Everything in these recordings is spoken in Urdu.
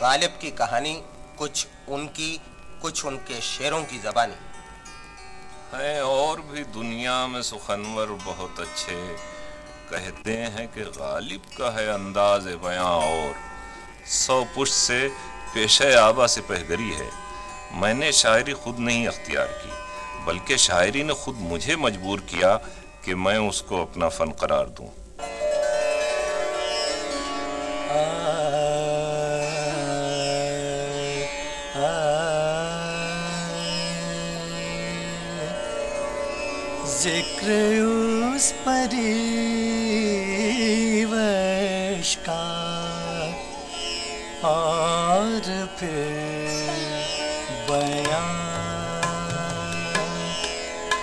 غالب کی کہانی، کچھ ان کی، کچھ ان کے شعروں کی زبانی۔ ہیں اور بھی دنیا میں سخنور بہت اچھے۔ کہتے ہیں کہ غالب کا ہے انداز بیاں اور۔ سو پشت سے پیشہ آبا سے پہگری ہے۔ میں نے شاعری خود نہیں اختیار کی، بلکہ شاعری نے خود مجھے مجبور کیا کہ میں اس کو اپنا فن قرار دوں۔ ذکر اس پریوش کا اور پھر بیان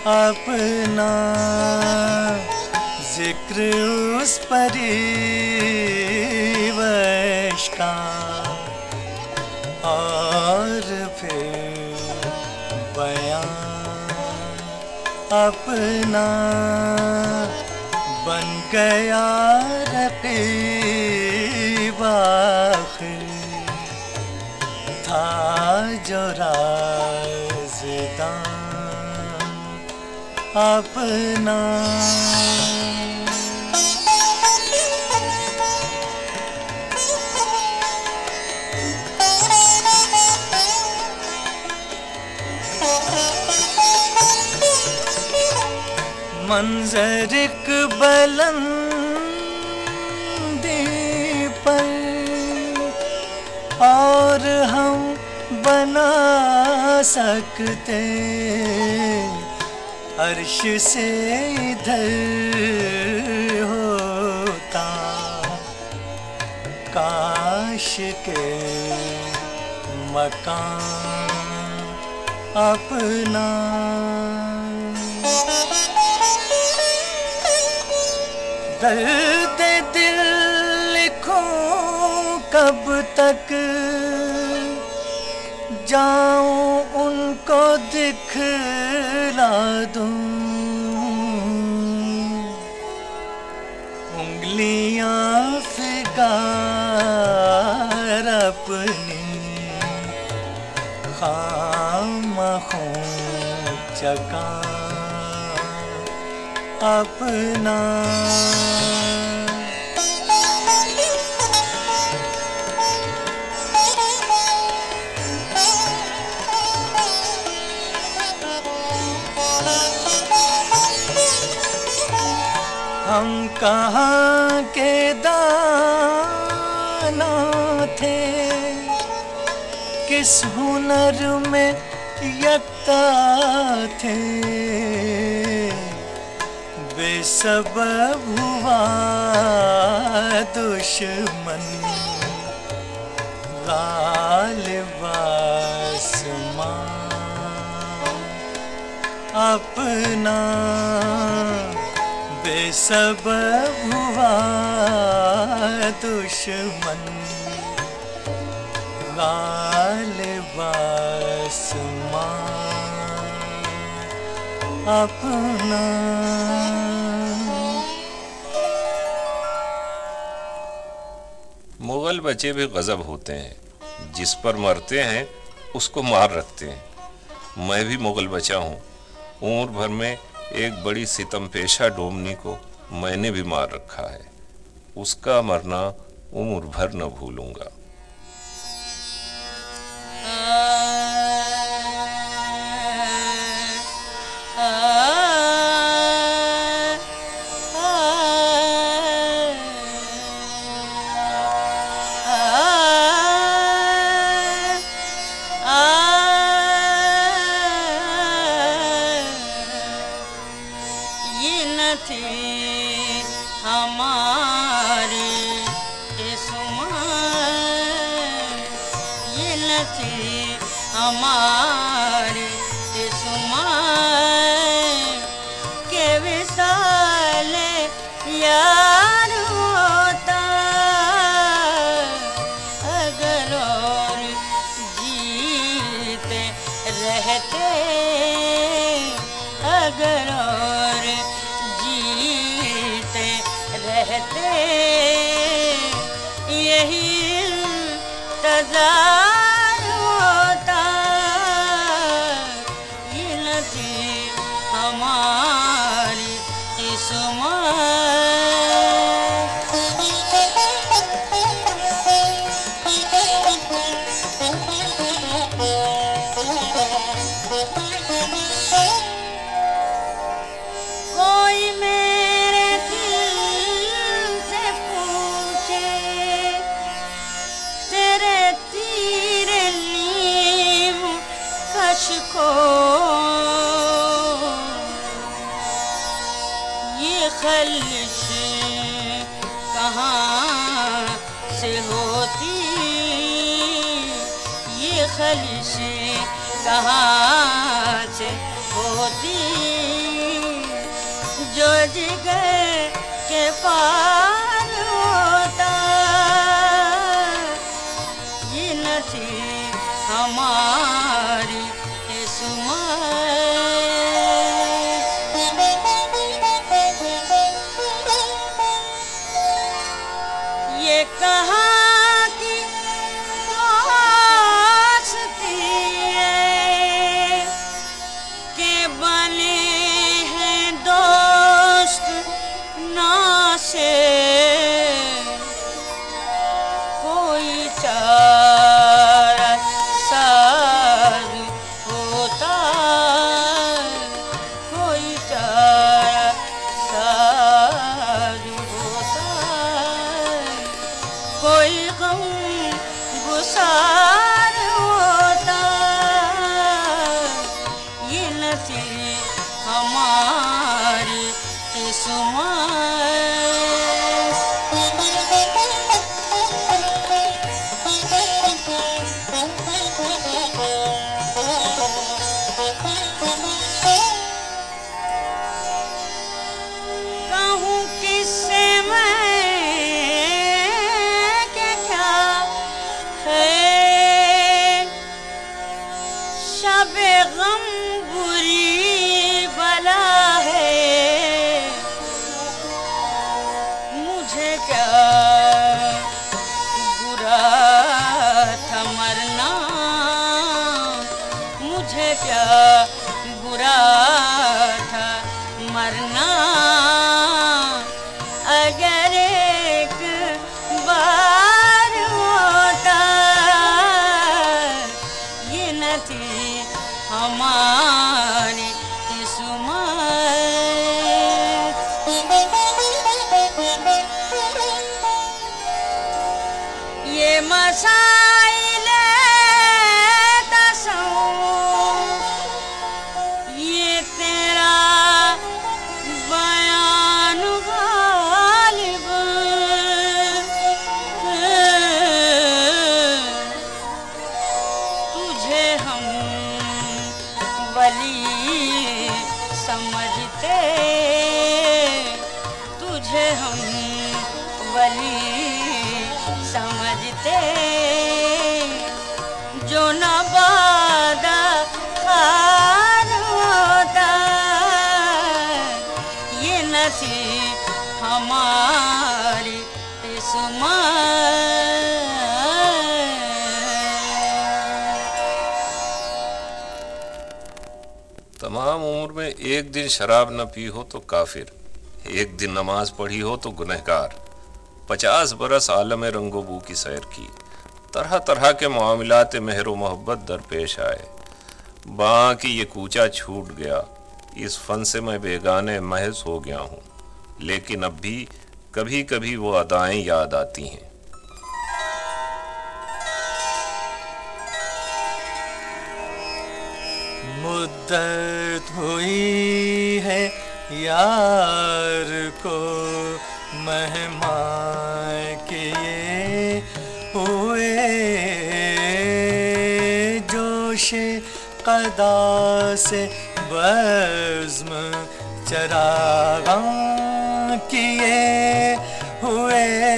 اپنا ذکر اس پریوش کا اور بیان اپنا بن گیا رقیب آخر تھا جو رازدان اپنا منظر ایک بلندی پر اور ہم بنا سکتے عرش سے ادھر ہوتا کاش کے مکان اپنا درد دل لکھوں کب تک؟ جاؤں ان کو دکھلا دوں۔ انگلیاں فگار اپنی خام خوں چکا۔ اپنا کہاں کے دانا تھے کس ہنر میں یکتا تھے بے سبب ہوا دشمن غالب آسمان اپنا سبب ہوا دشمن۔ غالب آسمان اپنا۔ مغل بچے بھی غضب ہوتے ہیں۔ جس پر مرتے ہیں، اس کو مار رکھتے ہیں۔ میں بھی مغل بچہ ہوں۔ عمر بھر میں ایک بڑی ستم پیشہ ڈومنی کو میں نے بھی مار رکھا ہے۔ اس کا مرنا عمر بھر نہ بھولوں گا۔ ہماری اسماں کے وصال یار ہوتا اگر اور جیتے رہتے اگر اور جیتے رہتے یہی تضا گئے کہ پاس پیار ہماری تمام عمر میں ایک دن شراب نہ پی ہو تو کافر، ایک دن نماز پڑھی ہو تو گنہگار۔ پچاس برس عالم رنگ و بو کی سیر کی۔ طرح طرح کے معاملات مہر و محبت درپیش آئے۔ باں کی یہ کوچا چھوٹ گیا۔ اس فن سے میں بیگانے محض ہو گیا ہوں، لیکن اب بھی کبھی کبھی وہ ادائیں یاد آتی ہیں۔ مدت ہوئی ہے یار کو مہمان کے ہوئے جوش قدا سے بزم چراغاں کیے ہوئے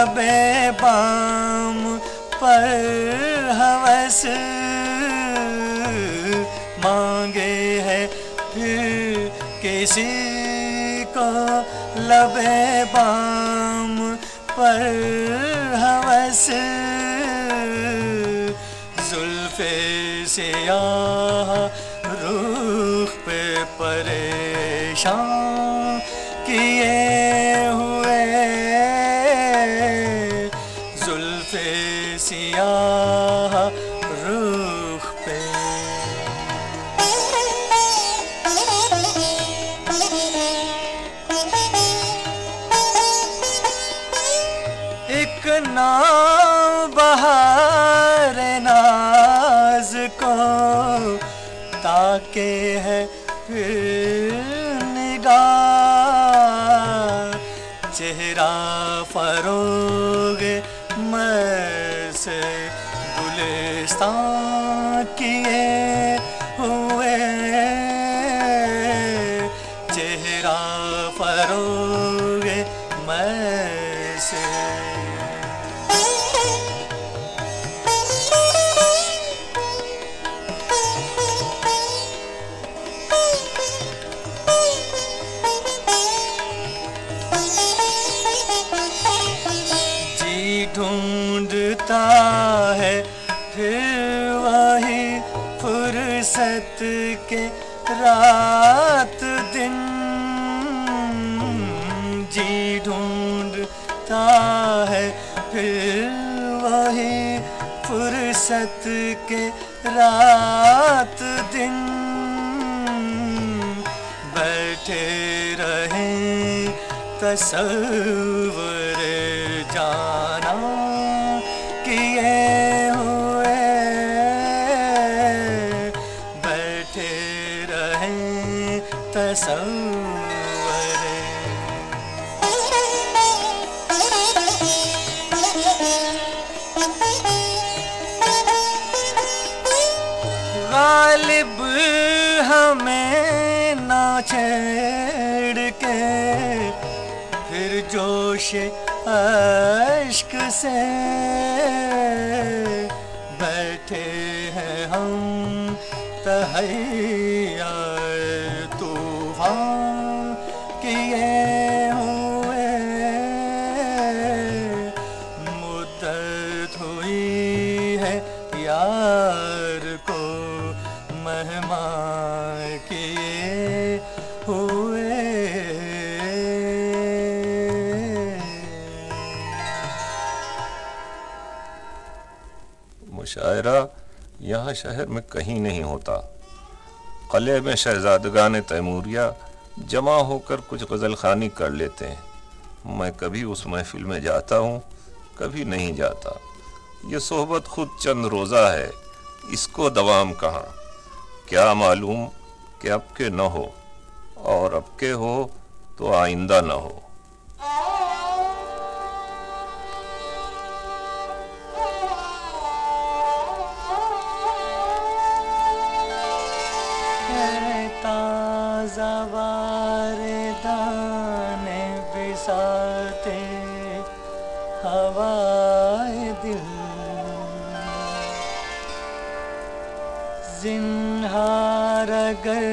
لبے بام پر ہوس مانگے ہے پھر کسی کو لبے بام پر ہوس زلف سیاہ روخ کے ڈھونڈتا ہے پھر وہی فرصت کے رات دن بیٹھے رہے تصور سے یہاں شہر میں کہیں نہیں ہوتا۔ قلعے میں شہزادگان تیموریہ جمع ہو کر کچھ غزل خانی کر لیتے ہیں۔ میں کبھی اس محفل میں جاتا ہوں، کبھی نہیں جاتا۔ یہ صحبت خود چند روزہ ہے، اس کو دوام کہاں؟ کیا معلوم کہ اب کے نہ ہو، اور اب کے ہو تو آئندہ نہ ہو۔ زنہار اگر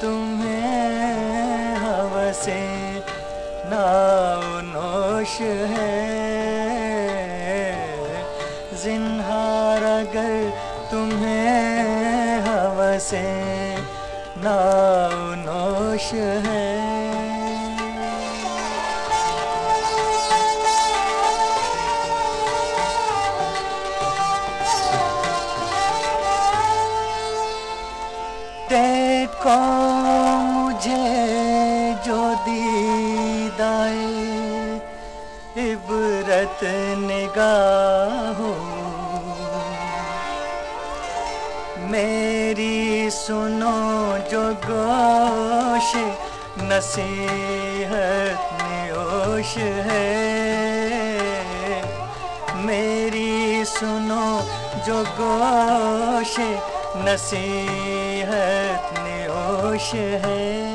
تمہیں ہوس ناؤ نوش ہے۔ زنہار اگر تمہیں ہوس ناؤ نوش ہے۔ دیکھو مجھے جو دیدائے عبرت نگاہ میری سنو جو گوش نصیحت نیوش ہے میری سنو جو گوش نصیحت میں ہے۔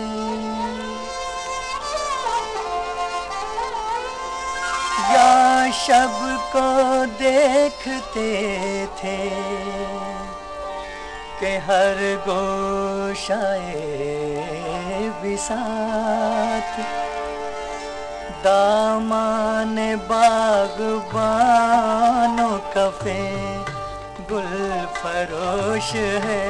یا شب کو دیکھتے تھے کہ ہر گوشائے بسات دامان باغ بانو کفے گل فروش ہے۔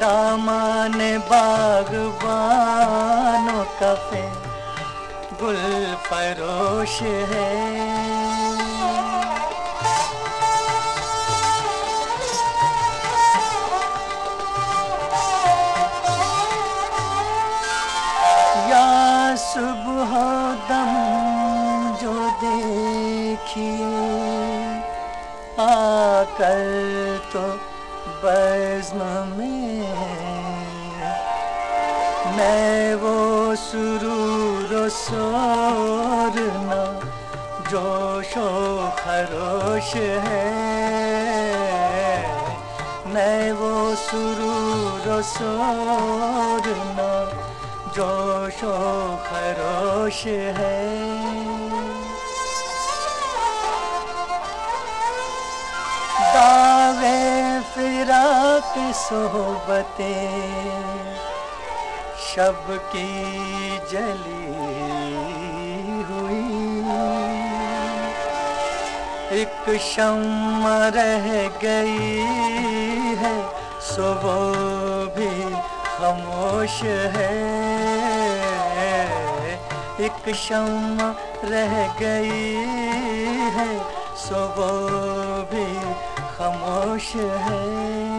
دامان باغبانوں کفے گل فروش ہے۔ یا صبح دم جو دیکھیے۔ کر تو بزم میں میں وہ سرور و سورنا جوش و خروش ہے میں وہ سرور و سورنا جوش و خروش ہے فراق صحبتیں۔ شب کی جلی ہوئی۔ ایک شم رہ گئی ہے، سو وہ بھی خاموش ہے۔ ایک شم رہ گئی ہے، سو وہ بھی خاموش ہے۔